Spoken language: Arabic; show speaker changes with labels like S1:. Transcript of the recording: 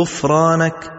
S1: غفرانك